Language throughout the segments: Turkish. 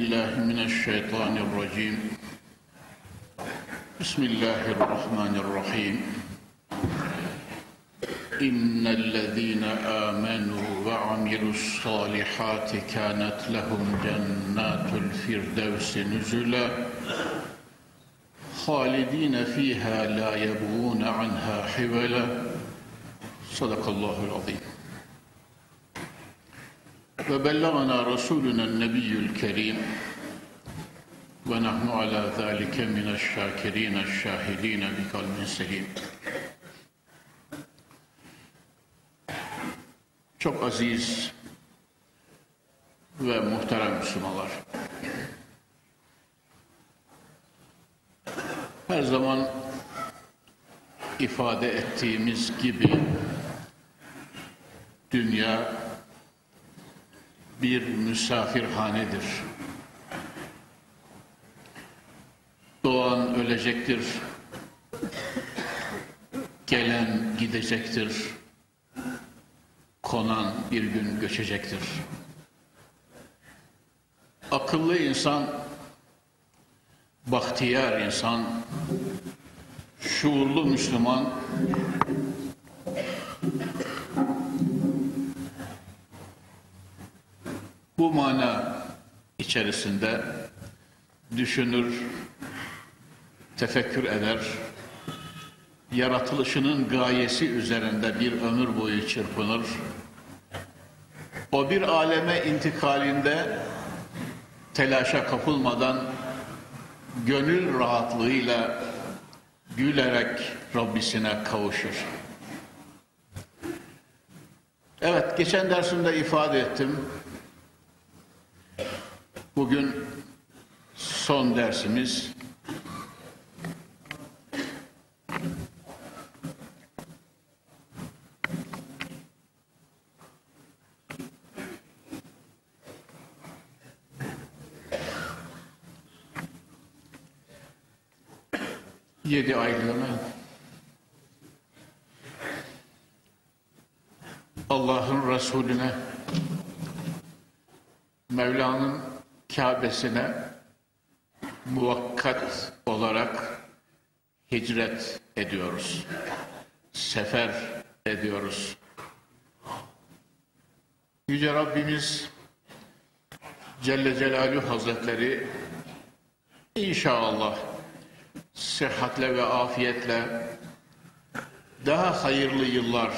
بالله من الشيطان الرجيم. بسم الله الرحمن الرحيم. إن الذين آمنوا وعملوا الصالحات كانت لهم جنات الفردوس نزلا خالدين فيها لا يبغون عنها حولا صدق الله العظيم. ve bellagana Resulüne Nebiyyül Kerim ve nahnu ala zalike mineşşâkirîne şâhidîne bi kalbin selim. Çok aziz ve muhterem Müslümanlar. Her zaman ifade ettiğimiz gibi dünya bir misafirhanedir. Doğan ölecektir. Gelen gidecektir. Konan bir gün göçecektir. Akıllı insan, bahtiyar insan, şuurlu Müslüman bu mana içerisinde düşünür, tefekkür eder, yaratılışının gayesi üzerinde bir ömür boyu çırpınır. O bir aleme intikalinde telaşa kapılmadan gönül rahatlığıyla gülerek Rabbisine kavuşur. Evet, geçen dersimde ifade ettim. Bugün son dersimiz. Yedi aylığına Allah'ın Resulüne Mevla'nın Kabe'sine muvakkat olarak hicret ediyoruz. Sefer ediyoruz. Yüce Rabbimiz Celle Celaluhu Hazretleri inşallah sıhhatle ve afiyetle daha hayırlı yıllar,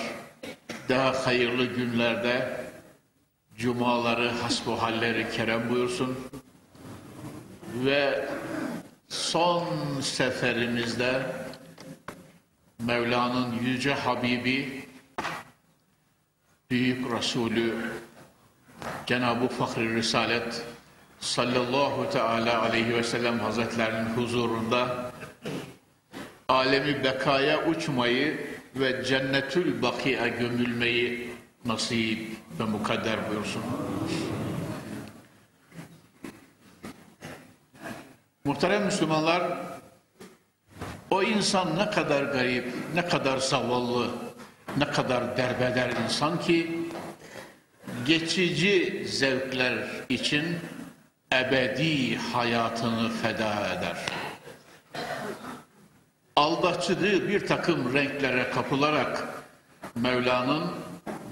daha hayırlı günlerde cumaları, hasbuhalleri kerem buyursun. Ve son seferimizde Mevla'nın Yüce Habibi, Büyük Resulü, Cenab-ı Fahri Risalet sallallahu teala aleyhi ve sellem hazretlerinin huzurunda alemi bekaya uçmayı ve cennetül bakiye gömülmeyi nasip ve mukadder buyursun. Muhterem Müslümanlar, o insan ne kadar garip, ne kadar zavallı, ne kadar derbeder insan ki geçici zevkler için ebedi hayatını feda eder. Aldatıcı bir takım renklere kapılarak Mevla'nın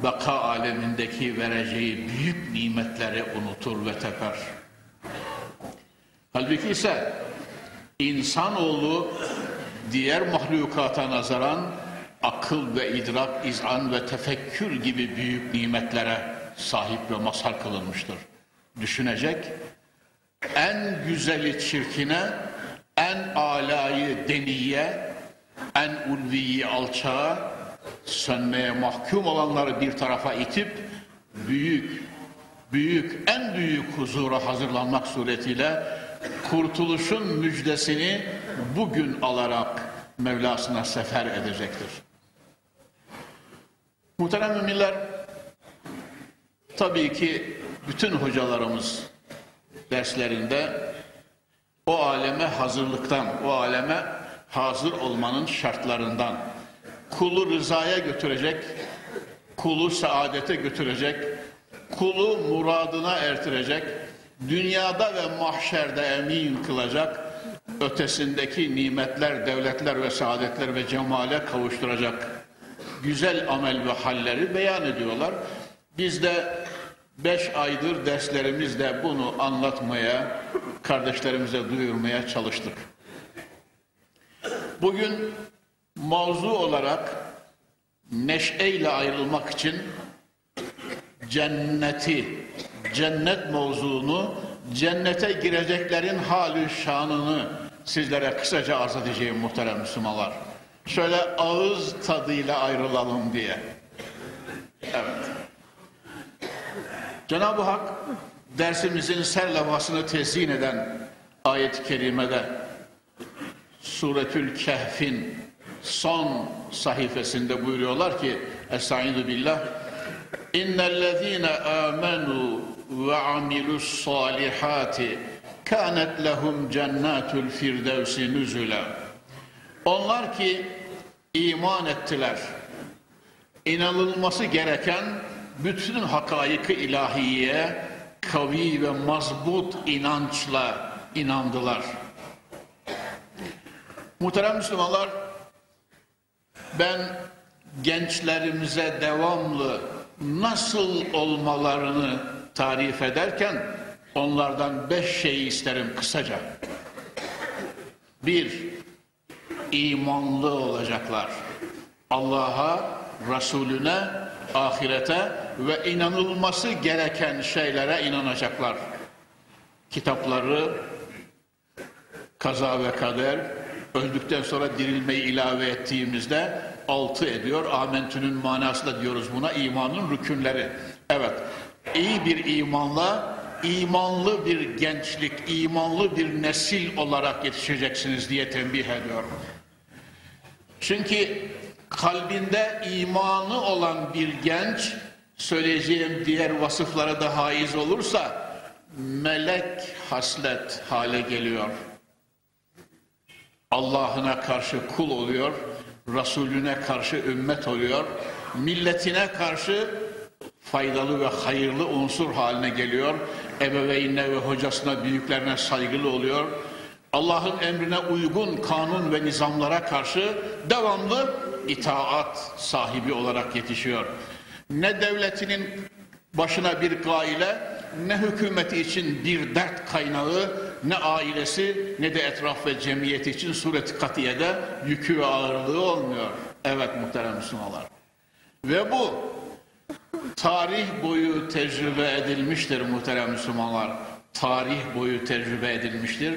baka alemindeki vereceği büyük nimetleri unutur ve teper. Halbuki ise insanoğlu diğer mahlukata nazaran akıl ve idrak, izan ve tefekkür gibi büyük nimetlere sahip ve mazhar kılınmıştır. Düşünecek, en güzeli çirkine, en alayı deniye, en ulviyi alçağa, sönmeye mahkum olanları bir tarafa itip büyük, büyük, en büyük huzura hazırlanmak suretiyle kurtuluşun müjdesini bugün alarak Mevlasına sefer edecektir. Muhterem müminler, tabii ki bütün hocalarımız derslerinde o aleme hazırlıktan, o aleme hazır olmanın şartlarından, kulu rızaya götürecek, kulu saadete götürecek, kulu muradına ertirecek, dünyada ve mahşerde emin kılacak, ötesindeki nimetler, devletler ve saadetler ve cemale kavuşturacak güzel amel ve halleri beyan ediyorlar. Biz de beş aydır derslerimizde bunu anlatmaya, kardeşlerimize duyurmaya çalıştık. Bugün mavzu olarak neşeyle ayrılmak için cenneti, cennet mevzuunu, cennete gireceklerin hali şanını sizlere kısaca arz edeceğim muhterem Müslümanlar. Şöyle ağız tadıyla ayrılalım diye. Evet. Cenab-ı Hak dersimizin serlevhasını tezyin eden ayet-i kerimede Suretül Kehf'in son sayfasında buyuruyorlar ki Estaizu billah İnnellezîne âmenû ve amilus salihati kânet lehum cennâtul firdevsi nüzüle Onlar ki iman ettiler. İnanılması gereken bütün hakaiki ilahiye kavi ve mazbut inançla inandılar. Muhterem Müslümanlar, ben gençlerimize devamlı nasıl olmalarını tarif ederken onlardan beş şey isterim kısaca. Bir, imanlı olacaklar. Allah'a, Resulüne, ahirete ve inanılması gereken şeylere inanacaklar. Kitapları, kaza ve kader, öldükten sonra dirilmeyi ilave ettiğimizde altı ediyor. Amentünün manası da diyoruz buna imanın rükünleri. Evet, iyi bir imanla imanlı bir gençlik, imanlı bir nesil olarak yetişeceksiniz diye tembih ediyorum. Çünkü kalbinde imanı olan bir genç söyleyeceğim diğer vasıflara da haiz olursa melek haslet hale geliyor. Allah'ına karşı kul oluyor, Resulüne karşı ümmet oluyor, milletine karşı faydalı ve hayırlı unsur haline geliyor, ebeveynine ve hocasına, büyüklerine saygılı oluyor, Allah'ın emrine uygun kanun ve nizamlara karşı devamlı itaat sahibi olarak yetişiyor. Ne devletinin başına bir gaile, ne hükümeti için bir dert kaynağı, ne ailesi ne de etraf ve cemiyeti için sureti katiyede yükü ve ağırlığı olmuyor. Evet muhterem Müslümanlar. Ve bu tarih boyu tecrübe edilmiştir muhterem Müslümanlar. Tarih boyu tecrübe edilmiştir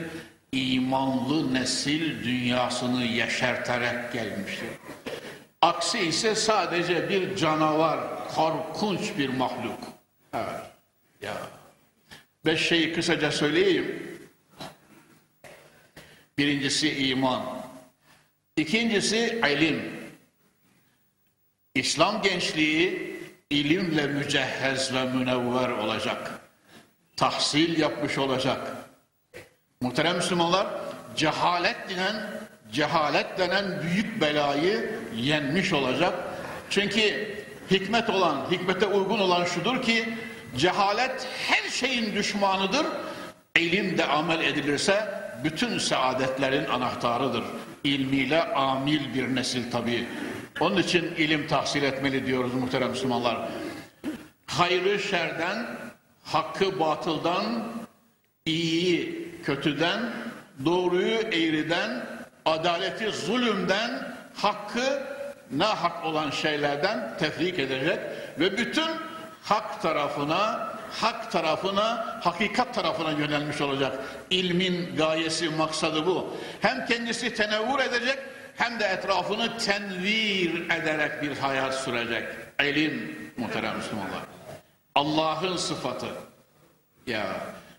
imanlı nesil dünyasını yeşerterek gelmiştir. Aksi ise sadece bir canavar, korkunç bir mahluk. Evet. Ya. Beş şeyi kısaca söyleyeyim. Birincisi iman. İkincisi ilim. İslam gençliği ilimle mücehhez ve münevver olacak. Tahsil yapmış olacak Muhterem Müslümanlar, cehalet denen cehalet denen büyük belayı yenmiş olacak. Çünkü hikmet olan, hikmete uygun olan şudur ki cehalet her şeyin düşmanıdır. İlim de amel edilirse bütün saadetlerin anahtarıdır. İlmiyle amil bir nesil tabii. Onun için ilim tahsil etmeli diyoruz muhterem Müslümanlar. Hayrı şerden, hakkı batıldan, iyiyi kötüden, doğruyu eğriden, adaleti zulümden, hakkı hak olan şeylerden tefrik edecek ve bütün hak tarafına, hak tarafına, hakikat tarafına yönelmiş olacak. İlmin gayesi, maksadı bu. Hem kendisi tenevvür edecek hem de etrafını tenvir ederek bir hayat sürecek. İlim muhterem Müslümanlar. Allah'ın sıfatı. Ya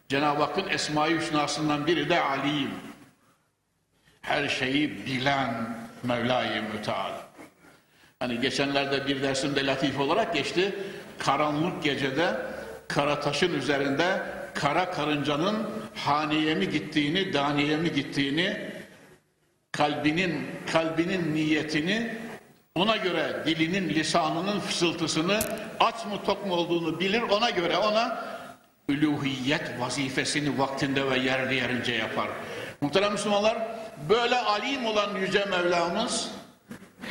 Cenab-ı Hakk'ın Esma-i Hüsna'sından biri de alim. Her şeyi bilen Mevla-i Müteal. Hani geçenlerde bir dersimde latif olarak geçti. Karanlık gecede kara taşın üzerinde kara karıncanın haneye mi gittiğini, daniyeye mi gittiğini, kalbinin kalbinin niyetini ona göre dilinin, lisanının fısıltısını aç mı tok mu olduğunu bilir. Ona göre ona üluhiyet vazifesini vaktinde ve yerli yerince yapar. Muhterem Müslümanlar, böyle alim olan Yüce Mevlamız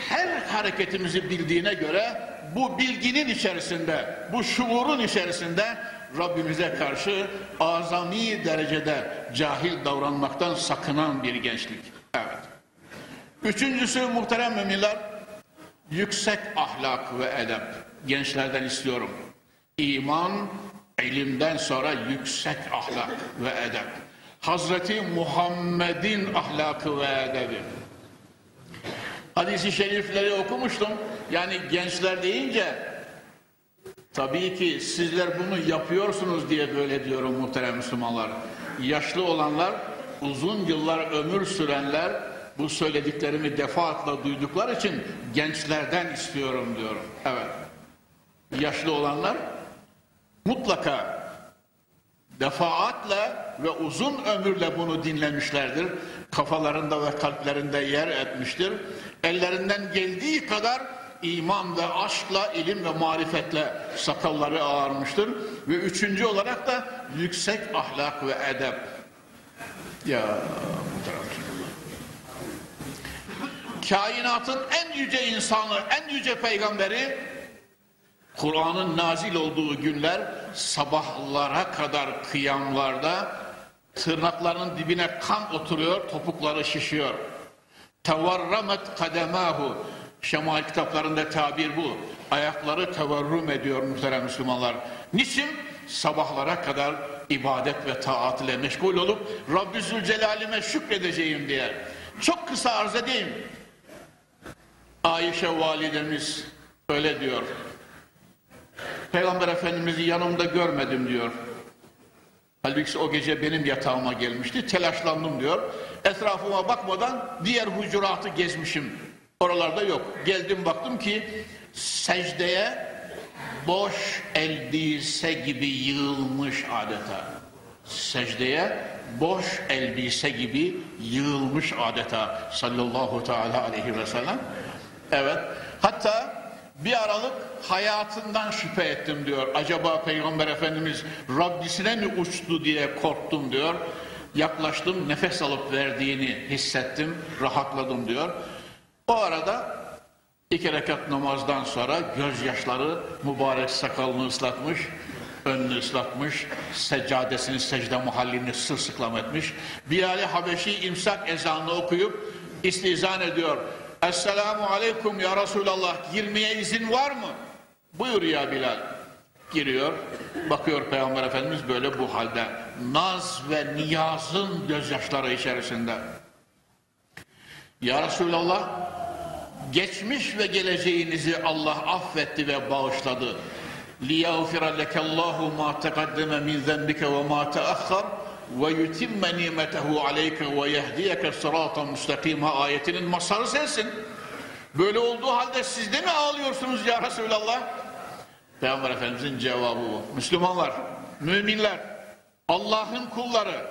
her hareketimizi bildiğine göre bu bilginin içerisinde, bu şuurun içerisinde Rabbimize karşı azami derecede cahil davranmaktan sakınan bir gençlik. Evet. Üçüncüsü muhterem müminler, yüksek ahlak ve edep. Gençlerden istiyorum. İman, ilimden sonra yüksek ahlak ve edep. Hazreti Muhammed'in ahlakı ve edebi. Hadis-i şerifleri okumuştum. Yani gençler deyince tabii ki sizler bunu yapıyorsunuz diye böyle diyorum muhterem Müslümanlar. Yaşlı olanlar, uzun yıllar ömür sürenler bu söylediklerimi defaatle duyduklar için gençlerden istiyorum diyorum. Evet. Yaşlı olanlar mutlaka defaatle ve uzun ömürle bunu dinlemişlerdir. Kafalarında ve kalplerinde yer etmiştir. Ellerinden geldiği kadar iman ve aşkla, ilim ve marifetle sakalları ağarmıştır. Ve üçüncü olarak da yüksek ahlak ve edep. Ya kainatın en yüce insanı, en yüce peygamberi Kur'an'ın nazil olduğu günler sabahlara kadar kıyamlarda tırnaklarının dibine kan oturuyor, topukları şişiyor. Tevarramet kademahu Şemail kitaplarında tabir bu. Ayakları tevarrum ediyor muhterem Müslümanlar. Niçin? Sabahlara kadar ibadet ve taat ile meşgul olup Rabbi Zülcelal'ime şükredeceğim diye. Çok kısa arz edeyim. Ayşe validemiz öyle diyor. Peygamber Efendimiz'i yanımda görmedim diyor. Halbuki o gece benim yatağıma gelmişti. Telaşlandım diyor. Etrafıma bakmadan diğer hucuratı gezmişim. Oralarda yok. Geldim baktım ki secdeye boş elbise gibi yığılmış adeta. Secdeye boş elbise gibi yığılmış adeta sallallahu teala aleyhi ve sellem. Evet. Hatta bir aralık hayatından şüphe ettim diyor. Acaba Peygamber Efendimiz Rabbisine mi uçtu diye korktum diyor. Yaklaştım nefes alıp verdiğini hissettim, rahatladım diyor. O arada iki rekat namazdan sonra gözyaşları mübarek sakalını ıslatmış, önünü ıslatmış, seccadesini, secde mahallini sırsıklam etmiş. Bilal-i Habeşi imsak ezanını okuyup istizan ediyor. Esselamu aleyküm ya Resulallah girmeye izin var mı? Buyur ya Bilal. Giriyor. Bakıyor Peygamber Efendimiz böyle bu halde. Naz ve niyazın gözyaşları içerisinde. Ya Resulallah geçmiş ve geleceğinizi Allah affetti ve bağışladı. لِيَغْفِرَ لَكَ اللّٰهُ مَا تَقَدَّمَ مِنْ ذَنْبِكَ وَمَا تَأَخَّرْ وَيُتِمَّ نِعْمَتَهُ عَلَيْكَ وَيَهْدِيَكَ صِرَاطًا مُسْتَقِيمًا ayetinin masarı sensin. Böyle olduğu halde siz de mi ağlıyorsunuz ya Resulallah? Peygamber Efendimizin cevabı bu. Müslümanlar, müminler, Allah'ın kulları,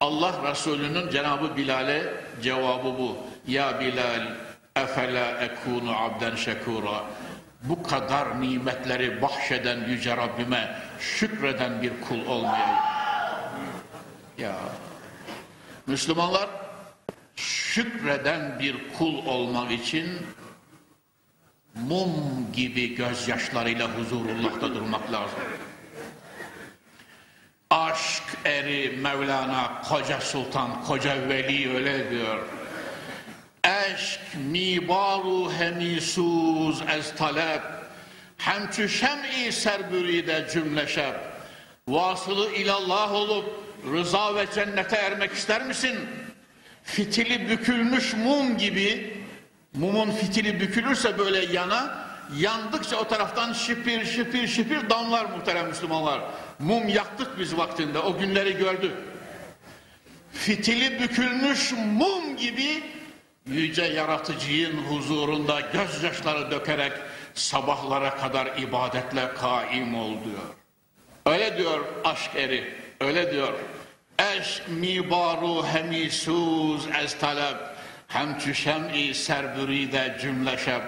Allah Resulü'nün Cenabı Bilal'e cevabı bu. Ya Bilal, efela ekunu abden şekura. Bu kadar nimetleri bahşeden Yüce Rabbime şükreden bir kul olmayayım. Ya Müslümanlar şükreden bir kul olmak için mum gibi gözyaşlarıyla huzurullah'ta durmak lazım. Aşk eri Mevlana Koca Sultan, Koca Veli öyle diyor. Eşk mibaru hemisuz ez talep Hemçü şem'i serbüride cümleşep Vasılı ilallah olup rıza ve cennete ermek ister misin? Fitili bükülmüş mum gibi mumun fitili bükülürse böyle yana yandıkça o taraftan şipir şipir şipir damlar muhterem Müslümanlar. Mum yaktık biz vaktinde o günleri gördük. Fitili bükülmüş mum gibi yüce yaratıcının huzurunda gözyaşları dökerek sabahlara kadar ibadetle kaim ol diyor. Öyle diyor aşk eri, öyle diyor. Eşk mibaru hemisuz ez talep hem şem'i serbüride cümleşep.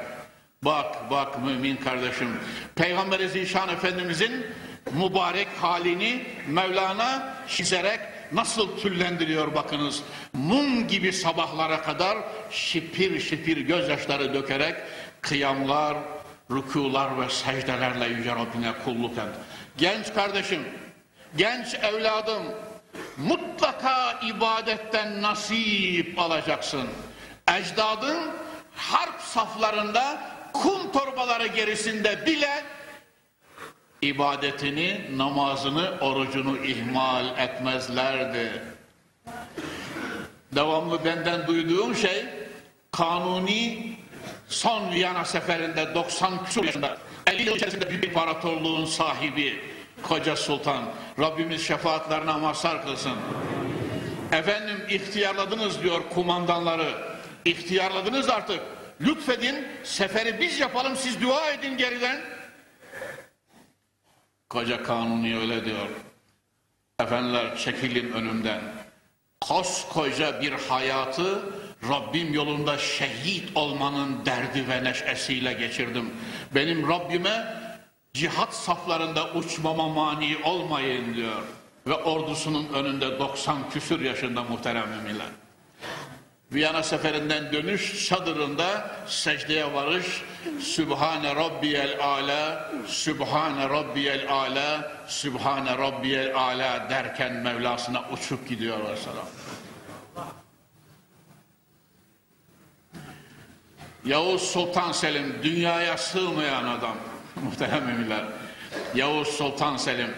Bak bak mümin kardeşim. Peygamber-i Zişan Efendimizin mübarek halini Mevlana çizerek nasıl tüllendiriyor bakınız. Mum gibi sabahlara kadar şipir şipir gözyaşları dökerek kıyamlar, rükular ve secdelerle Yüce Rabbine kulluk et. Genç kardeşim, genç evladım mutlaka ibadetten nasip alacaksın. Ecdadın harp saflarında kum torbaları gerisinde bile ibadetini, namazını, orucunu ihmal etmezlerdi. Devamlı benden duyduğum şey kanuni son Viyana seferinde 90 küsur yaşında 50 yıl içerisinde büyük imparatorluğun sahibi Koca Sultan Rabbimiz şefaatlerine mazhar kılsın. Efendim ihtiyarladınız diyor kumandanları. İhtiyarladınız artık. Lütfedin seferi biz yapalım siz dua edin geriden. Koca Kanuni öyle diyor. Efendiler çekilin önümden. Koskoca bir hayatı Rabbim yolunda şehit olmanın derdi ve neşesiyle geçirdim. Benim Rabbime cihat saflarında uçmama mani olmayın diyor. Ve ordusunun önünde 90 küsür yaşında muhterem müminler. Viyana seferinden dönüş çadırında secdeye varış Sübhane Rabbiyel Ala Sübhane Rabbiyel Ala Sübhane Rabbiyel Ala derken Mevlasına uçup gidiyor Aleyhisselam. Yavuz Sultan Selim dünyaya sığmayan adam muhterem müminler. Yavuz Sultan Selim.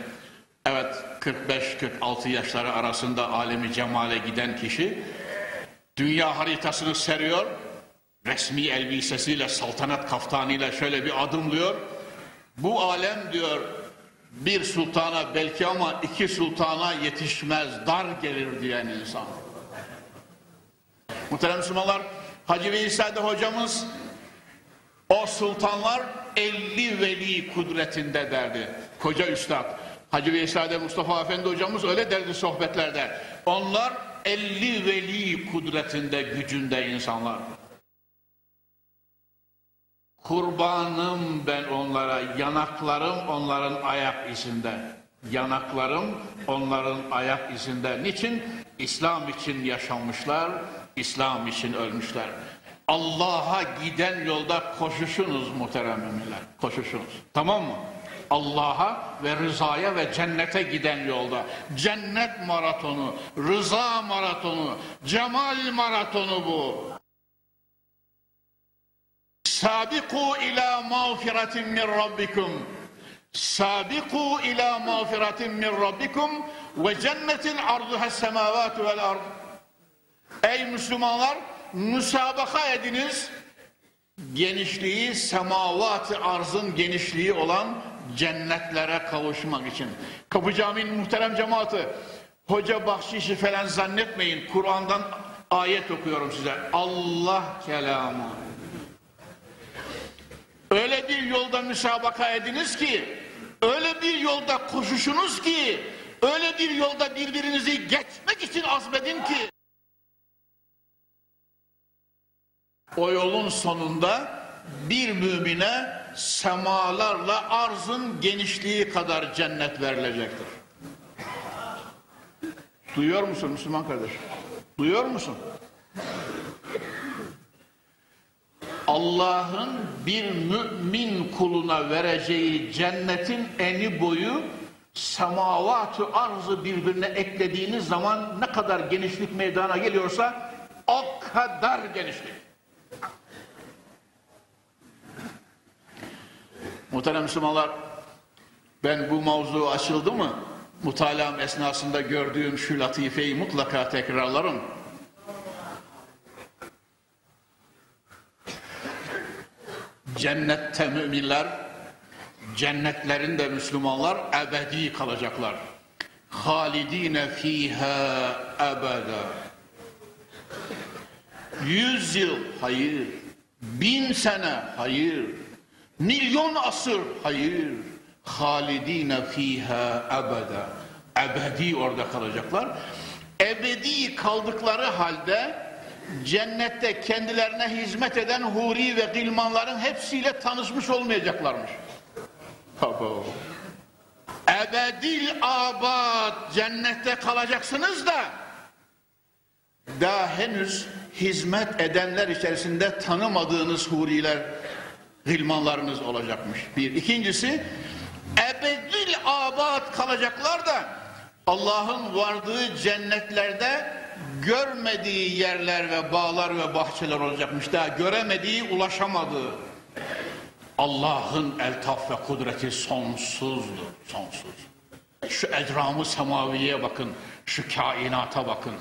Evet 45-46 yaşları arasında alemi cemale giden kişi dünya haritasını seriyor resmi elbisesiyle saltanat kaftanıyla şöyle bir adımlıyor. Bu alem diyor bir sultana belki ama iki sultana yetişmez dar gelir diyen insan. Muhterem Müslümanlar Hacı Veysade hocamız o sultanlar 50 veli kudretinde derdi. Koca üstad. Hacı Veysade Mustafa Efendi hocamız öyle derdi sohbetlerde. Onlar 50 veli kudretinde, gücünde insanlar. Kurbanım ben onlara, yanaklarım onların ayak izinde. Yanaklarım onların ayak izinde. Niçin? İslam için yaşamışlar, İslam için ölmüşler. Allah'a giden yolda koşuşunuz muhterem müminler. Koşuşunuz. Tamam mı? Allah'a ve rızaya ve cennete giden yolda. Cennet maratonu, rıza maratonu, cemal maratonu bu. Sabiku ila mağfiretin min rabbikum. Sabiku ila mağfiretin min rabbikum ve cennetin arduha semavatu vel ard. Ey Müslümanlar müsabaka ediniz. Genişliği semavat arzın genişliği olan cennetlere kavuşmak için. Kapı Camii'nin muhterem cemaati hoca bahşişi falan zannetmeyin. Kur'an'dan ayet okuyorum size. Allah kelamı. Öyle bir yolda müsabaka ediniz ki, öyle bir yolda koşuşunuz ki, öyle bir yolda birbirinizi geçmek için azmedin ki, o yolun sonunda bir mümine semalarla arzın genişliği kadar cennet verilecektir. Duyuyor musun Müslüman kardeş? Duyuyor musun? Allah'ın bir mümin kuluna vereceği cennetin eni boyu semavatı arzı birbirine eklediğiniz zaman ne kadar genişlik meydana geliyorsa o kadar genişlik. Muhterem Müslümanlar ben bu mavzu açıldı mı mutalam esnasında gördüğüm şu latifeyi mutlaka tekrarlarım. Cennette müminler, cennetlerinde Müslümanlar ebedi kalacaklar. Halidine fiha ebeda. Yüz yıl, hayır. Bin sene, hayır. Milyon asır, hayır. Halidine fiha ebeda. Ebedi orada kalacaklar. Ebedi kaldıkları halde cennette kendilerine hizmet eden huri ve gilmanların hepsiyle tanışmış olmayacaklarmış. Baba. ebedil abad cennette kalacaksınız da daha henüz hizmet edenler içerisinde tanımadığınız huriler, gılmanlarınız olacakmış. Bir. İkincisi, ebedil abad kalacaklar da Allah'ın vardığı cennetlerde görmediği yerler ve bağlar ve bahçeler olacakmış. Daha göremediği, ulaşamadığı. Allah'ın eltaf ve kudreti sonsuzdur, sonsuz. Şu ecramı semaviye bakın, şu kainata bakın.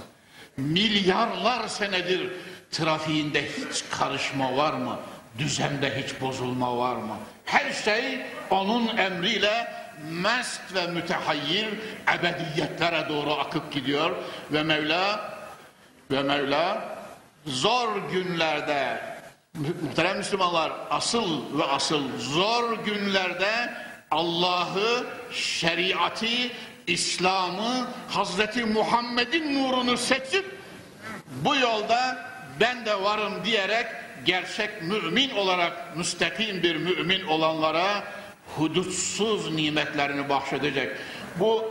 Milyarlar senedir trafiğinde hiç karışma var mı? Düzende hiç bozulma var mı? Her şey onun emriyle mest ve mütehayyir ebediyetlere doğru akıp gidiyor ve Mevla ve Mevla zor günlerde muhterem Müslümanlar asıl ve asıl zor günlerde Allah'ı, şeriatı, İslam'ı, Hazreti Muhammed'in nurunu seçip bu yolda ben de varım diyerek gerçek mümin olarak müstakim bir mümin olanlara hudutsuz nimetlerini bahşedecek. Bu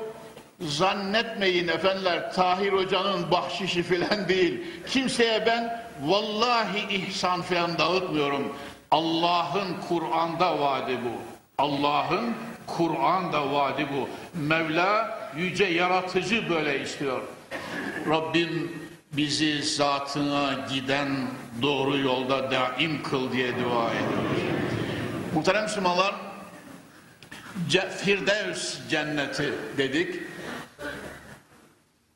zannetmeyin efendiler Tahir Hoca'nın bahşişi filan değil. Kimseye ben vallahi ihsan filan dağıtmıyorum. Allah'ın Kur'an'da vaadi bu. Allah'ın Kur'an'da vaadi bu. Mevla yüce yaratıcı böyle istiyor. Rabbim bizi zatına giden doğru yolda daim kıl diye dua ediyoruz. Muhterem Müslümanlar Firdevs cenneti dedik.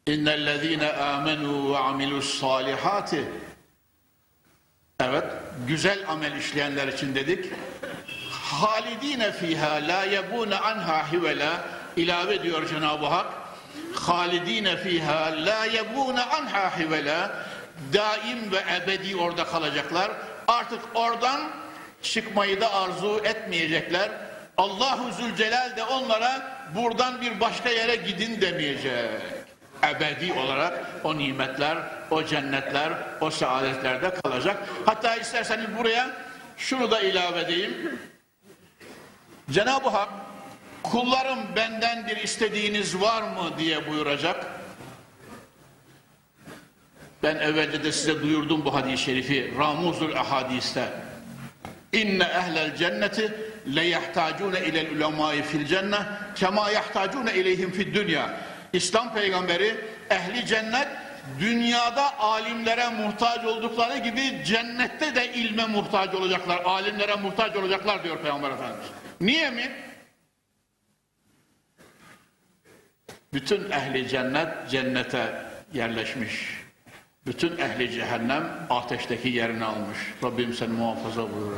İnnellezîne âmenû ve amilus salihati Evet, güzel amel işleyenler için dedik. Halidine fiha la yebune anha hivela ilave ediyor Cenab-ı Hak. Halidine fiha la yebune anha hivela daim ve ebedi orada kalacaklar. Artık oradan çıkmayı da arzu etmeyecekler. Allahu Zülcelal de onlara buradan bir başka yere gidin demeyecek. Ebedi olarak o nimetler, o cennetler, o saadetlerde kalacak. Hatta isterseniz buraya şunu da ilave edeyim. Cenab-ı Hak kullarım benden bir istediğiniz var mı diye buyuracak. Ben evvelce de size duyurdum bu hadis-i şerifi Ramuzul Ahadis'te. İnne ehlel cenneti le yahtacune ilel ulemai fil cenne kema yahtacune ileyhim fid dünya. İslam peygamberi ehli cennet dünyada alimlere muhtaç oldukları gibi cennette de ilme muhtaç olacaklar. Alimlere muhtaç olacaklar diyor Peygamber Efendimiz. Niye mi? Bütün ehli cennet cennete yerleşmiş. Bütün ehli cehennem ateşteki yerini almış. Rabbim sen muhafaza buyur.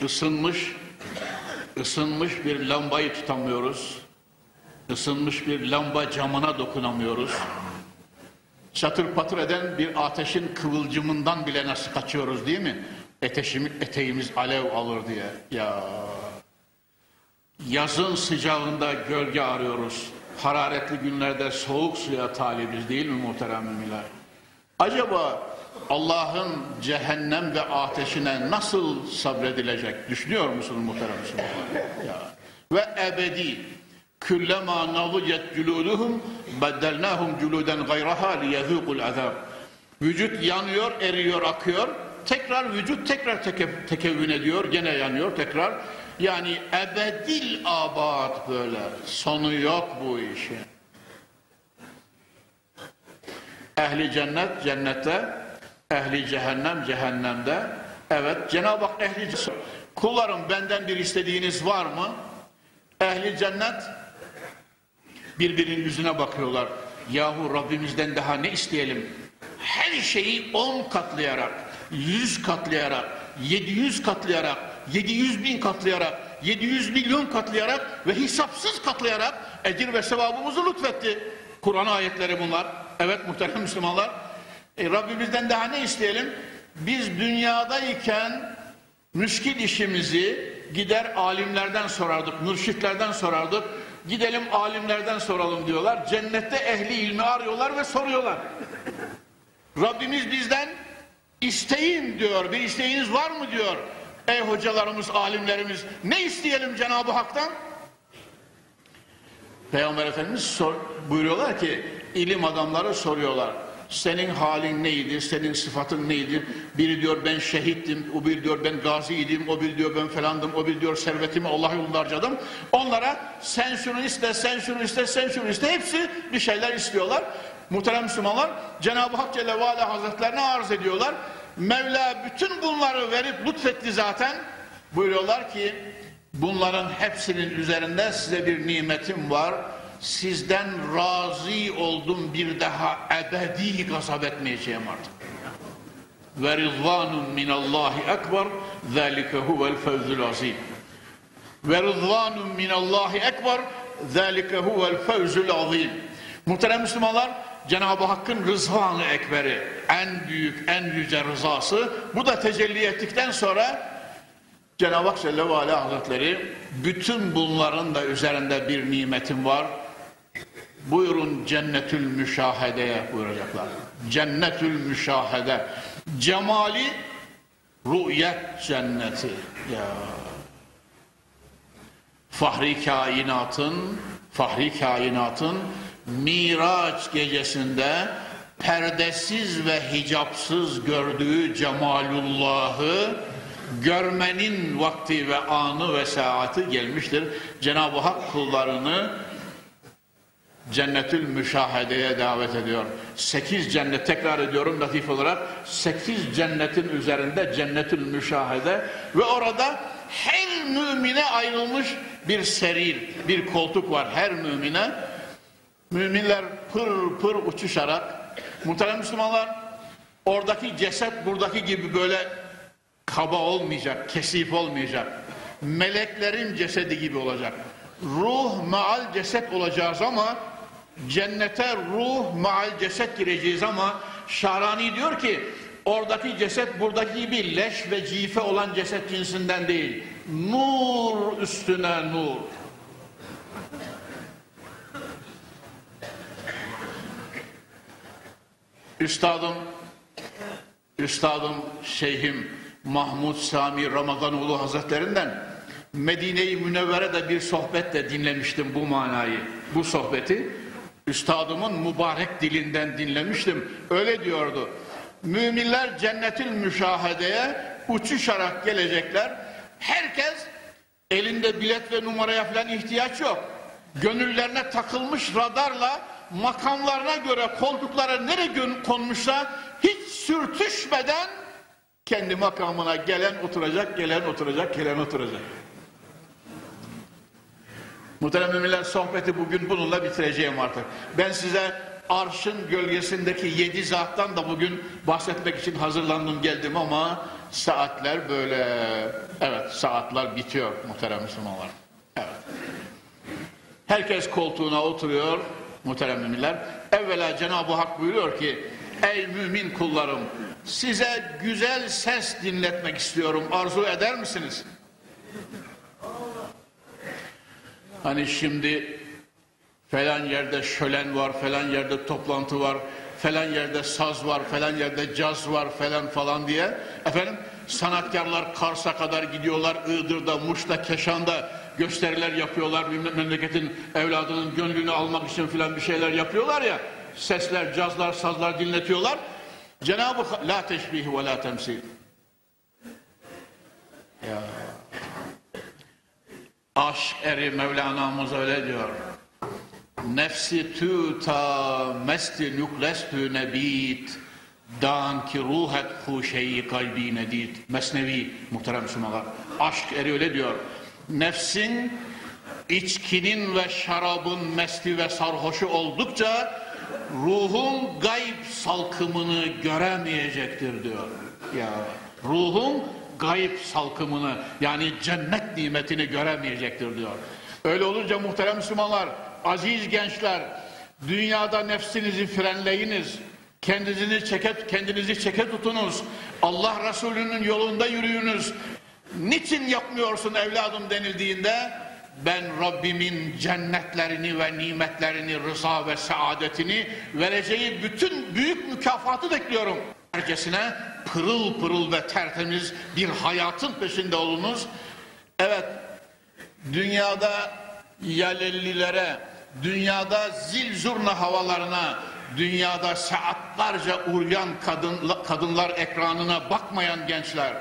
Isınmış, ısınmış bir lambayı tutamıyoruz. Isınmış bir lamba camına dokunamıyoruz. Çatır patır eden bir ateşin kıvılcımından bile nasıl kaçıyoruz değil mi? Eteşimiz, eteğimiz alev alır diye. Ya yazın sıcağında gölge arıyoruz. Hararetli günlerde soğuk suya talibiz değil mi muhterem müminler? Acaba Allah'ın cehennem ve ateşine nasıl sabredilecek? Düşünüyor musunuz muhterem Müslümanlar? Ya. Ve ebedi küllema naviyet culuduhum beddelnahum culuden gayraha liyezûkul azab. Vücut yanıyor, eriyor, akıyor. Tekrar vücut tekrar teke, tekevvün ediyor, gene yanıyor tekrar. Yani ebedil abad böyle. Sonu yok bu işin. Ehli cennet cennette, ehli cehennem cehennemde. Evet Cenab-ı Hak ehli kullarım benden bir istediğiniz var mı? Ehli cennet birbirinin yüzüne bakıyorlar. Yahu Rabbimizden daha ne isteyelim? Her şeyi on katlayarak, yüz katlayarak, yedi yüz katlayarak, 700 bin katlayarak, 700 milyon katlayarak ve hesapsız katlayarak ecir ve sevabımızı lütfetti. Kur'an ayetleri bunlar. Evet muhterem Müslümanlar. E, Rabbimizden daha ne isteyelim? Biz dünyadayken müşkil işimizi gider alimlerden sorardık, mürşitlerden sorardık. Gidelim alimlerden soralım diyorlar. Cennette ehli ilmi arıyorlar ve soruyorlar. Rabbimiz bizden isteyin diyor. Bir isteğiniz var mı diyor. ey hocalarımız, alimlerimiz ne isteyelim Cenab-ı Hak'tan? Peygamber Efendimiz sor, buyuruyorlar ki ilim adamları soruyorlar. Senin halin neydi? Senin sıfatın neydi? Biri diyor ben şehittim, o biri diyor ben gaziydim, o biri diyor ben falandım, o biri diyor servetimi Allah yolunda harcadım. Onlara sen şunu iste, sen şunu iste, sen şunu iste. Hepsi bir şeyler istiyorlar. Muhterem Müslümanlar Cenab-ı Hak Celle ve Ala Hazretlerine arz ediyorlar. Mevla bütün bunları verip lütfetti zaten. Buyuruyorlar ki bunların hepsinin üzerinde size bir nimetim var sizden razı oldum bir daha ebedi gazap etmeyeceğim artık. Ve rızvanun minallahi ekber zâlike huvel fevzul azim. Ve rızvanun minallahi ekber zâlike huvel fevzul azim. Muhterem Müslümanlar Cenab-ı Hakk'ın rızvanı ekberi en büyük en yüce rızası bu da tecelli ettikten sonra Cenab-ı Hak Celle ve Hazretleri bütün bunların da üzerinde bir nimetim var buyurun cennetül müşahedeye buyuracaklar. Cennetül müşahede. Cemali rü'yet cenneti. Ya. Fahri kainatın fahri kainatın Miraç gecesinde perdesiz ve hicapsız gördüğü cemalullahı görmenin vakti ve anı ve saati gelmiştir. Cenab-ı Hak kullarını cennetül müşahedeye davet ediyor. Sekiz cennet tekrar ediyorum latif olarak sekiz cennetin üzerinde cennetül müşahede ve orada her mümine ayrılmış bir seril, bir koltuk var her mümine. Müminler pır pır uçuşarak muhterem Müslümanlar oradaki ceset buradaki gibi böyle kaba olmayacak, kesif olmayacak. Meleklerin cesedi gibi olacak. Ruh maal ceset olacağız ama cennete ruh maal ceset gireceğiz ama Şarani diyor ki oradaki ceset buradaki gibi leş ve cife olan ceset cinsinden değil. Nur üstüne nur. Üstadım, Üstadım, Şeyhim Mahmud Sami Ramazanoğlu Hazretlerinden Medine-i Münevvere'de bir sohbetle dinlemiştim bu manayı, bu sohbeti. Üstadımın mübarek dilinden dinlemiştim. Öyle diyordu. Müminler cennetil müşahedeye uçuşarak gelecekler. Herkes elinde bilet ve numaraya falan ihtiyaç yok. Gönüllerine takılmış radarla makamlarına göre koltuklara nereye konmuşsa hiç sürtüşmeden kendi makamına gelen oturacak, gelen oturacak, gelen oturacak. Muhterem müminler sohbeti bugün bununla bitireceğim artık. Ben size arşın gölgesindeki yedi zattan da bugün bahsetmek için hazırlandım geldim ama saatler böyle evet saatler bitiyor muhterem Müslümanlar. Evet. Herkes koltuğuna oturuyor muhterem müminler. Evvela Cenab-ı Hak buyuruyor ki ey mümin kullarım size güzel ses dinletmek istiyorum arzu eder misiniz? Hani şimdi falan yerde şölen var, falan yerde toplantı var, falan yerde saz var, falan yerde caz var falan falan diye. Efendim sanatkarlar Kars'a kadar gidiyorlar, Iğdır'da, Muş'ta, Keşan'da gösteriler yapıyorlar. Memleketin evladının gönlünü almak için filan bir şeyler yapıyorlar ya. Sesler, cazlar, sazlar dinletiyorlar. Cenab-ı La teşbih ve la temsil. Ya Aşk eri Mevlana'mız öyle diyor. Nefsi tü ta mesti nüklestü nebit dan ki ruhet huşeyi kalbi nedit. Mesnevi muhterem Müslümanlar. Aşk eri öyle diyor. Nefsin içkinin ve şarabın mesti ve sarhoşu oldukça ruhun gayb salkımını göremeyecektir diyor. Ya ruhun gayb salkımını yani cennet nimetini göremeyecektir diyor. Öyle olunca muhterem Müslümanlar, aziz gençler, dünyada nefsinizi frenleyiniz. Kendinizi çeke, kendinizi çeke tutunuz. Allah Resulü'nün yolunda yürüyünüz. Niçin yapmıyorsun evladım denildiğinde ben Rabbimin cennetlerini ve nimetlerini, rıza ve saadetini vereceği bütün büyük mükafatı bekliyorum. ercesine pırıl pırıl ve tertemiz bir hayatın peşinde olunuz. Evet, dünyada yalellilere, dünyada zil zurna havalarına, dünyada saatlerce uyuyan kadın, kadınlar ekranına bakmayan gençler,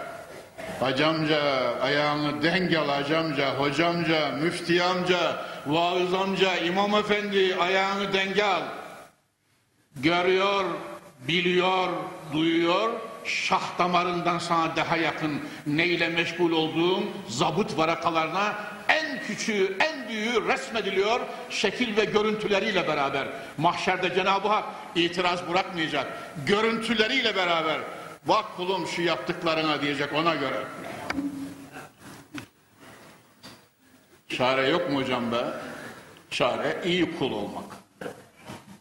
Hacamca, ayağını denk al hacamca, hocamca, müfti amca, vaız amca, imam efendi ayağını denk al. Görüyor, biliyor, duyuyor, şah damarından sana daha yakın neyle meşgul olduğum zabıt varakalarına en küçüğü, en büyüğü resmediliyor şekil ve görüntüleriyle beraber. Mahşerde Cenab-ı Hak itiraz bırakmayacak. Görüntüleriyle beraber. Bak kulum şu yaptıklarına diyecek ona göre. Çare yok mu hocam be? Çare iyi kul olmak.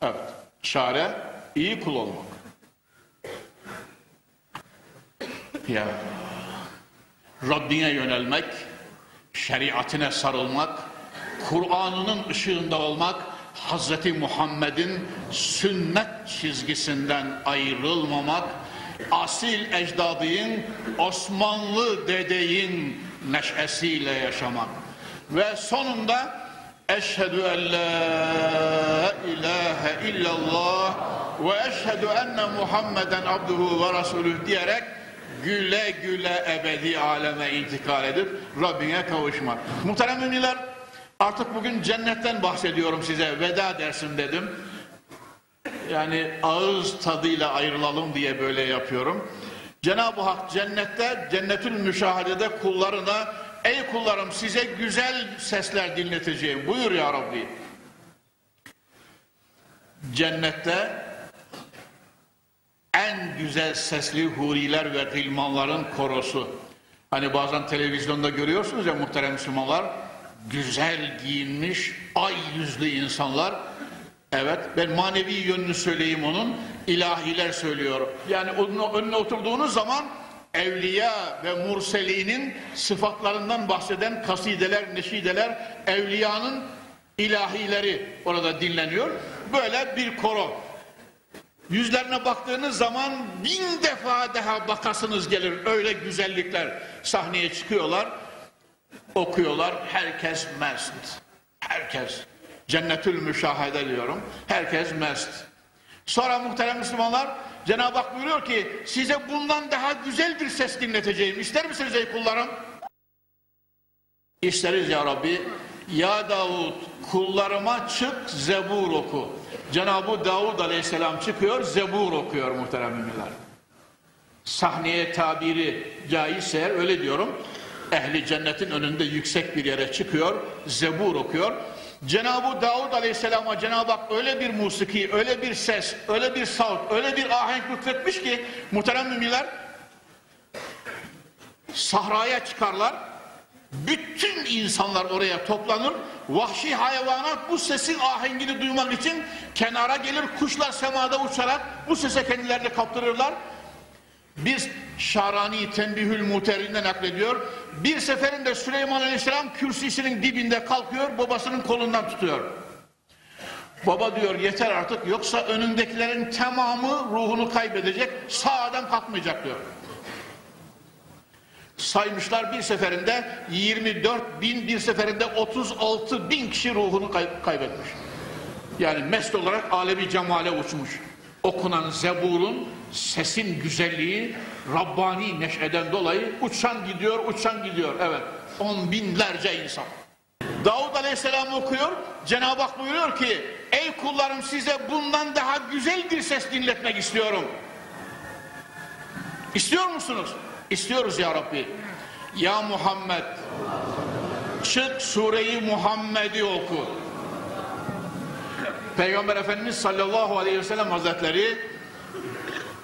Evet. Çare iyi kul olmak. Ya Rabbine yönelmek, şeriatine sarılmak, Kur'an'ının ışığında olmak, Hazreti Muhammed'in sünnet çizgisinden ayrılmamak, asil ecdadın, Osmanlı dedeyin neşesiyle yaşamak. Ve sonunda Eşhedü en la ilahe illallah ve eşhedü enne Muhammeden abduhu ve resulüh diyerek güle güle ebedi aleme intikal edip Rabbine kavuşmak. Muhterem müminler artık bugün cennetten bahsediyorum size veda dersim dedim. Yani ağız tadıyla ayrılalım diye böyle yapıyorum. Cenab-ı Hak cennette, cennetül müşahedede kullarına ey kullarım size güzel sesler dinleteceğim. Buyur ya Rabbi. Cennette en güzel sesli huriler ve gılmanların korosu. Hani bazen televizyonda görüyorsunuz ya muhterem Müslümanlar, güzel giyinmiş, ay yüzlü insanlar. Evet, ben manevi yönünü söyleyeyim onun, ilahiler söylüyor. Yani onun önüne oturduğunuz zaman evliya ve murselinin sıfatlarından bahseden kasideler, neşideler, evliyanın ilahileri orada dinleniyor. Böyle bir koro. Yüzlerine baktığınız zaman bin defa daha bakasınız gelir. Öyle güzellikler sahneye çıkıyorlar, okuyorlar. Herkes mest. Herkes. Cennetül müşahede diyorum. Herkes mest. Sonra muhterem Müslümanlar Cenab-ı Hak buyuruyor ki size bundan daha güzel bir ses dinleteceğim. İster misiniz ey kullarım? İsteriz ya Rabbi. Ya Davud kullarıma çık zebur oku. Cenab-ı Davud aleyhisselam çıkıyor zebur okuyor muhterem müminler. Sahneye tabiri caizse öyle diyorum. Ehli cennetin önünde yüksek bir yere çıkıyor zebur okuyor. Cenab-ı Davud Aleyhisselam'a Cenab-ı Hak öyle bir musiki, öyle bir ses, öyle bir salt, öyle bir ahenk lütfetmiş ki muhterem müminler sahraya çıkarlar. Bütün insanlar oraya toplanır. Vahşi hayvanat bu sesin ahengini duymak için kenara gelir. Kuşlar semada uçarak bu sese kendilerini kaptırırlar. Bir Şarani Tenbihül Muterinde naklediyor. Bir seferinde Süleyman Aleyhisselam kürsüsünün dibinde kalkıyor, babasının kolundan tutuyor. Baba diyor yeter artık yoksa önündekilerin tamamı ruhunu kaybedecek, sağdan kalkmayacak diyor. Saymışlar bir seferinde 24 bin, bir seferinde 36 bin kişi ruhunu kay kaybetmiş. Yani mest olarak alevi cemale uçmuş. Okunan zeburun sesin güzelliği Rabbani neşeden dolayı uçan gidiyor, uçan gidiyor. Evet, on binlerce insan. Davud Aleyhisselam okuyor, Cenab-ı Hak buyuruyor ki, ey kullarım size bundan daha güzel bir ses dinletmek istiyorum. İstiyor musunuz? İstiyoruz ya Rabbi. Ya Muhammed, çık sureyi Muhammed'i oku. Peygamber Efendimiz sallallahu aleyhi ve sellem hazretleri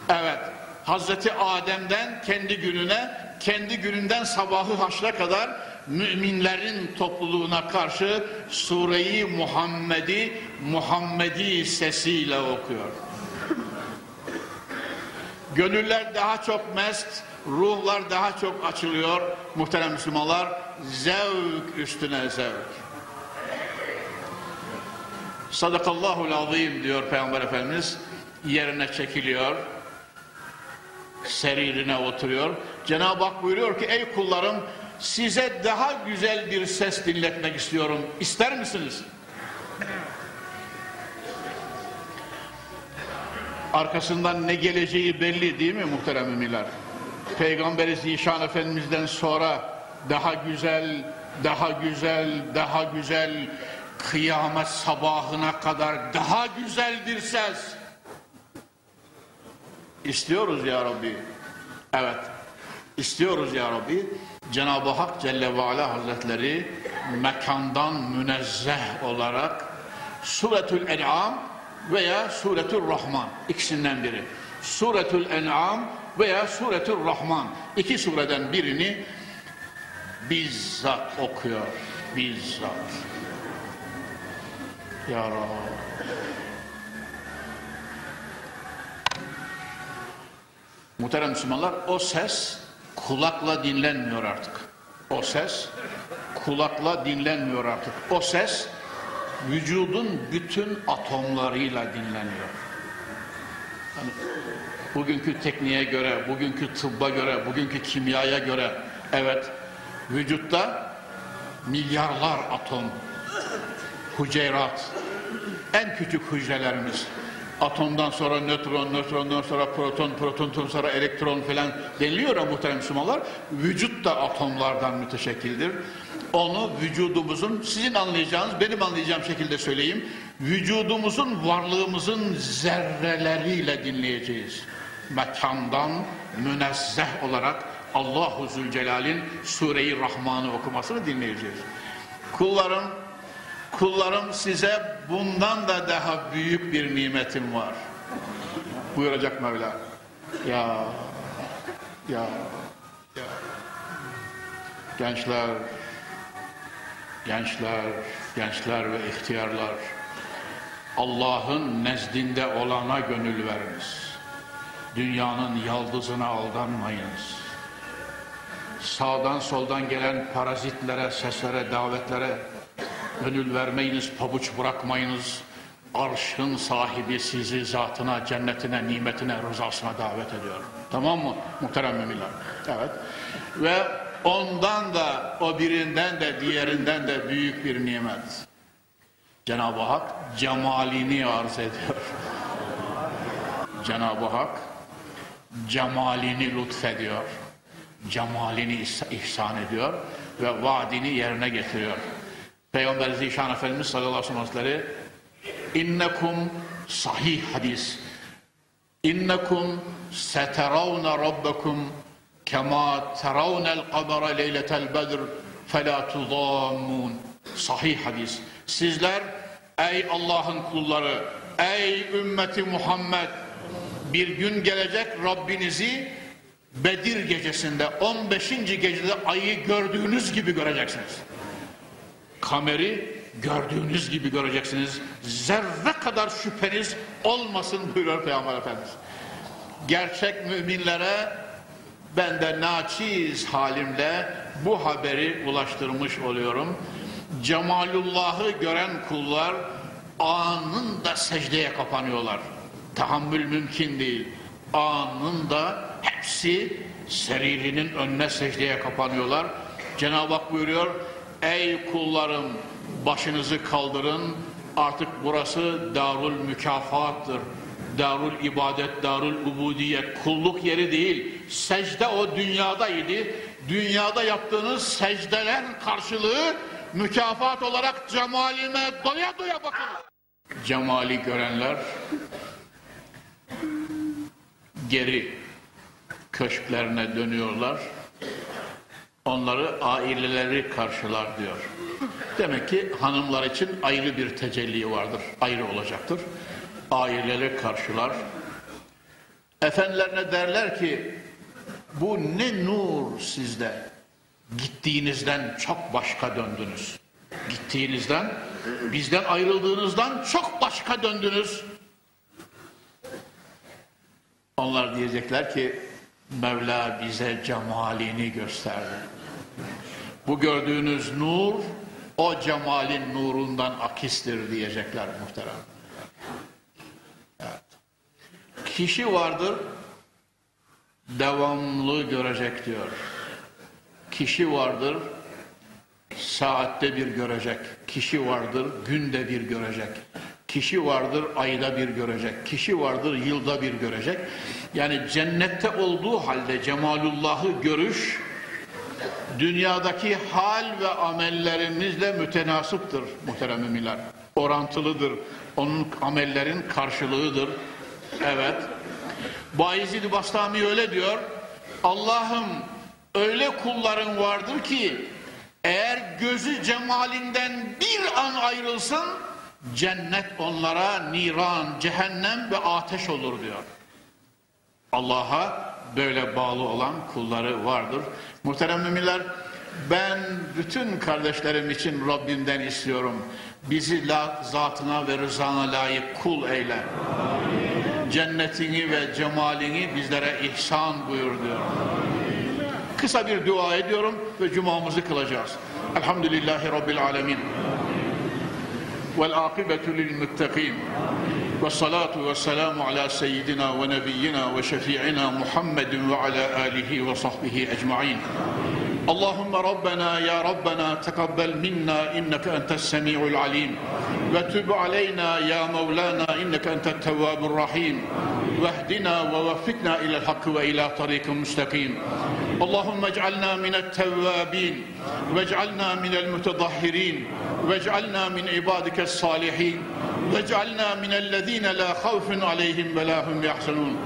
evet Hazreti Adem'den kendi gününe kendi gününden sabahı haşra kadar müminlerin topluluğuna karşı sureyi Muhammed'i Muhammedi sesiyle okuyor. Gönüller daha çok mest, ruhlar daha çok açılıyor muhterem Müslümanlar. Zevk üstüne zevk. Sadakallahul azim diyor Peygamber Efendimiz. Yerine çekiliyor. seririne oturuyor. Cenab-ı Hak buyuruyor ki ey kullarım size daha güzel bir ses dinletmek istiyorum. İster misiniz? Arkasından ne geleceği belli değil mi muhterem müminler? Peygamberi Zişan Efendimiz'den sonra daha güzel, daha güzel, daha güzel kıyamet sabahına kadar daha güzel bir ses. İstiyoruz ya Rabbi. Evet. İstiyoruz ya Rabbi. Cenab-ı Hak Celle ve Ala Hazretleri mekandan münezzeh olarak Suretül En'am veya Suretül Rahman ikisinden biri. Suretül En'am veya Suretül Rahman iki sureden birini bizzat okuyor. Bizzat. Ya Rabbi. Muhterem Müslümanlar o ses kulakla dinlenmiyor artık. O ses kulakla dinlenmiyor artık. O ses vücudun bütün atomlarıyla dinleniyor. Hani bugünkü tekniğe göre, bugünkü tıbba göre, bugünkü kimyaya göre evet vücutta milyarlar atom, hücrerat, en küçük hücrelerimiz atomdan sonra nötron, nötrondan sonra proton, protondan sonra elektron falan deniliyor ya muhterem Müslümanlar. Vücut da atomlardan müteşekkildir. Onu vücudumuzun, sizin anlayacağınız, benim anlayacağım şekilde söyleyeyim. Vücudumuzun, varlığımızın zerreleriyle dinleyeceğiz. Mekandan münezzeh olarak Allahu Zülcelal'in Sure-i Rahman'ı okumasını dinleyeceğiz. Kullarım Kullarım size bundan da daha büyük bir nimetim var. Buyuracak Mevla. Ya, ya, ya. Gençler, gençler, gençler ve ihtiyarlar. Allah'ın nezdinde olana gönül veriniz. Dünyanın yaldızına aldanmayınız. Sağdan soldan gelen parazitlere, seslere, davetlere gönül vermeyiniz, pabuç bırakmayınız. Arşın sahibi sizi zatına, cennetine, nimetine, rızasına davet ediyor. Tamam mı muhterem müminler? Evet. Ve ondan da, o birinden de, diğerinden de büyük bir nimet. Cenab-ı Hak cemalini arz ediyor. Cenab-ı Hak cemalini lütfediyor. Cemalini ihsan ediyor ve vaadini yerine getiriyor. Peygamber Zişan Efendimiz sallallahu aleyhi ve sellem innekum sahih hadis. İnnekum seteravne rabbekum kema teravnel kamera leyletel bedr felâ tuzâmmun sahih hadis. Sizler ey Allah'ın kulları ey ümmeti Muhammed bir gün gelecek Rabbinizi Bedir gecesinde 15. gecede ayı gördüğünüz gibi göreceksiniz kameri gördüğünüz gibi göreceksiniz. Zerre kadar şüpheniz olmasın buyuruyor Peygamber Efendimiz. Gerçek müminlere ben de naçiz halimle bu haberi ulaştırmış oluyorum. Cemalullah'ı gören kullar anında secdeye kapanıyorlar. Tahammül mümkün değil. Anında hepsi seririnin önüne secdeye kapanıyorlar. Cenab-ı Hak buyuruyor Ey kullarım başınızı kaldırın artık burası darul mükafattır. Darul ibadet, darul ubudiyet, kulluk yeri değil. Secde o dünyadaydı. Dünyada yaptığınız secdeler karşılığı mükafat olarak cemalime doya doya bakın. Cemali görenler geri köşklerine dönüyorlar onları aileleri karşılar diyor. Demek ki hanımlar için ayrı bir tecelli vardır, ayrı olacaktır. Aileleri karşılar. Efendilerine derler ki bu ne nur sizde. Gittiğinizden çok başka döndünüz. Gittiğinizden, bizden ayrıldığınızdan çok başka döndünüz. Onlar diyecekler ki Mevla bize cemalini gösterdi. Bu gördüğünüz nur o cemalin nurundan akistir diyecekler muhterem. Evet. Kişi vardır devamlı görecek diyor. Kişi vardır, saatte bir görecek. Kişi vardır, günde bir görecek. Kişi vardır, ayda bir görecek. Kişi vardır, yılda bir görecek. Yani cennette olduğu halde cemalullahı görüş, dünyadaki hal ve amellerimizle mütenasıptır muhterem. Orantılıdır. Onun amellerin karşılığıdır. Evet. Bayezid Bastami öyle diyor. Allah'ım öyle kulların vardır ki eğer gözü cemalinden bir an ayrılsın cennet onlara niran, cehennem ve ateş olur diyor. Allah'a böyle bağlı olan kulları vardır. Muhterem müminler ben bütün kardeşlerim için Rabbimden istiyorum. Bizi la, zatına ve rızana layık kul eyle. Cennetini ve cemalini bizlere ihsan buyur diyor. Kısa bir dua ediyorum ve cumamızı kılacağız. Elhamdülillahi Rabbil Alemin. والعاقبة للمتقين. والصلاة والسلام على سيدنا ونبينا وشفيعنا محمد وعلى آله وصحبه أجمعين. اللهم ربنا يا ربنا تقبل منا إنك أنت السميع العليم. وتب علينا يا مولانا إنك أنت التواب الرحيم. واهدنا ووفقنا إلى الحق وإلى طريق مستقيم. اللهم اجعلنا من التوابين واجعلنا من المتطهرين واجعلنا من عبادك الصالحين واجعلنا من الذين لا خوف عليهم ولا هم يحزنون.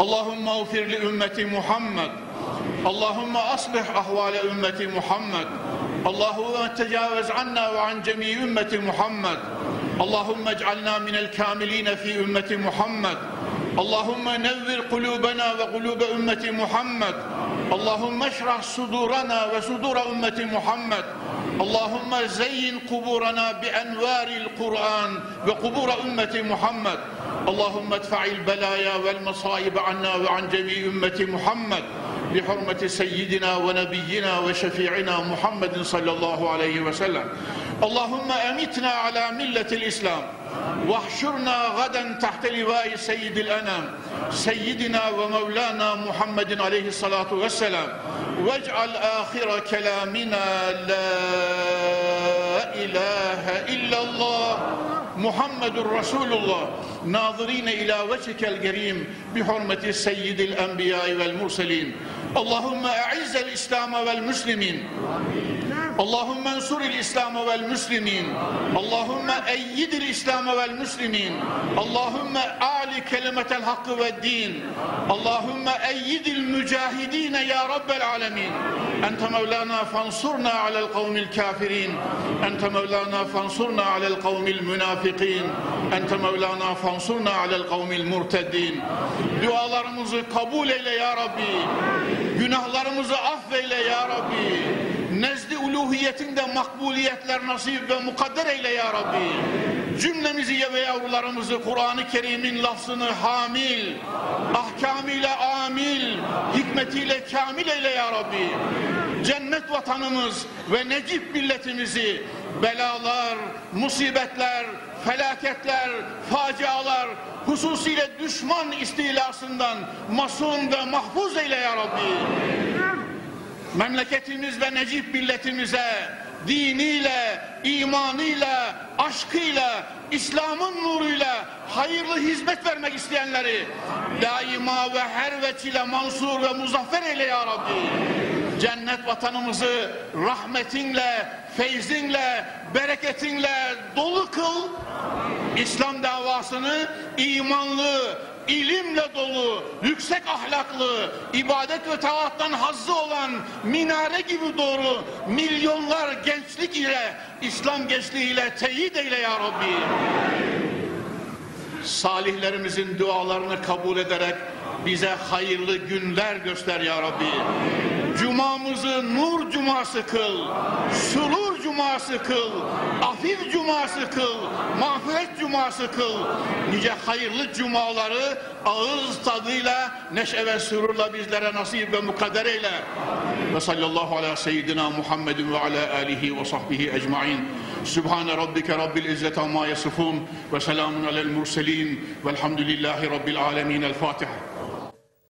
اللهم اغفر لأمة محمد اللهم أصلح أحوال أمة محمد اللهم تجاوز عنا وعن جميع أمة محمد اللهم eجعلنا من الكاملين في أمة محمد. اللهم نور قلوبنا وقلوب أمة محمد. اللهم اشرح صدورنا وصدور أمة محمد. اللهم زين قبورنا بأنوار القرآن وقبور أمة محمد. اللهم ادفع البلايا والمصائب عنا وعن جميع أمة محمد. بحرمة سيدنا ونبينا وشفيعنا محمد صلى الله عليه وسلم. اللهم أمتنا على ملة الإسلام. واحشرنا غدا تحت لواء سيد الأنام سيدنا ومولانا محمد عليه الصلاة والسلام واجعل آخر كلامنا لا إله إلا الله محمد رسول الله ناظرين إلى وجهك الكريم بحرمة سيد الأنبياء والمرسلين اللهم أعز الإسلام والمسلمين Allahümme ensuril İslam'a vel müslimin. Allahümme eyyidil İslam'a vel müslimin. Allahümme ali kelimetel hakkı ve din. Allahümme eyyidil mücahidine ya Rabbel alemin. Ente Mevlana fansurna alel kavmil kafirin. Ente Mevlana fansurna alel kavmil münafikin. Ente Mevlana fansurna alel kavmil murteddin. Dualarımızı kabul eyle ya Rabbi. Günahlarımızı affeyle ya Rabbi uluhiyetinde makbuliyetler nasip ve mukadder eyle ya Rabbi. Cümlemizi ve yavrularımızı Kur'an-ı Kerim'in lafzını hamil, ahkamıyla amil, hikmetiyle kamil eyle ya Rabbi. Cennet vatanımız ve necip milletimizi belalar, musibetler, felaketler, facialar, hususiyle düşman istilasından masum ve mahfuz eyle ya Rabbi memleketimiz ve necip milletimize diniyle, imanıyla, aşkıyla, İslam'ın nuruyla hayırlı hizmet vermek isteyenleri daima ve her veçile mansur ve muzaffer eyle ya Rabbi. Cennet vatanımızı rahmetinle, feyzinle, bereketinle dolu kıl. İslam davasını imanlı, ilimle dolu, yüksek ahlaklı, ibadet ve taattan hazzı olan minare gibi doğru milyonlar gençlik ile, İslam gençliğiyle teyit eyle ya Rabbi. Salihlerimizin dualarını kabul ederek bize hayırlı günler göster ya Rabbi. Cumamızı nur cuması kıl, surur cuması kıl, afif cuması kıl, mağfiret cuması kıl. Nice hayırlı cumaları ağız tadıyla, neşe ve sururla bizlere nasip ve mukadder eyle. Ve sallallahu ala seyyidina Muhammedin ve ala alihi ve sahbihi ecmain. Sübhane rabbike rabbil izzeti amma yasifun ve selamun alel murselin velhamdülillahi rabbil alemin. El Fatiha.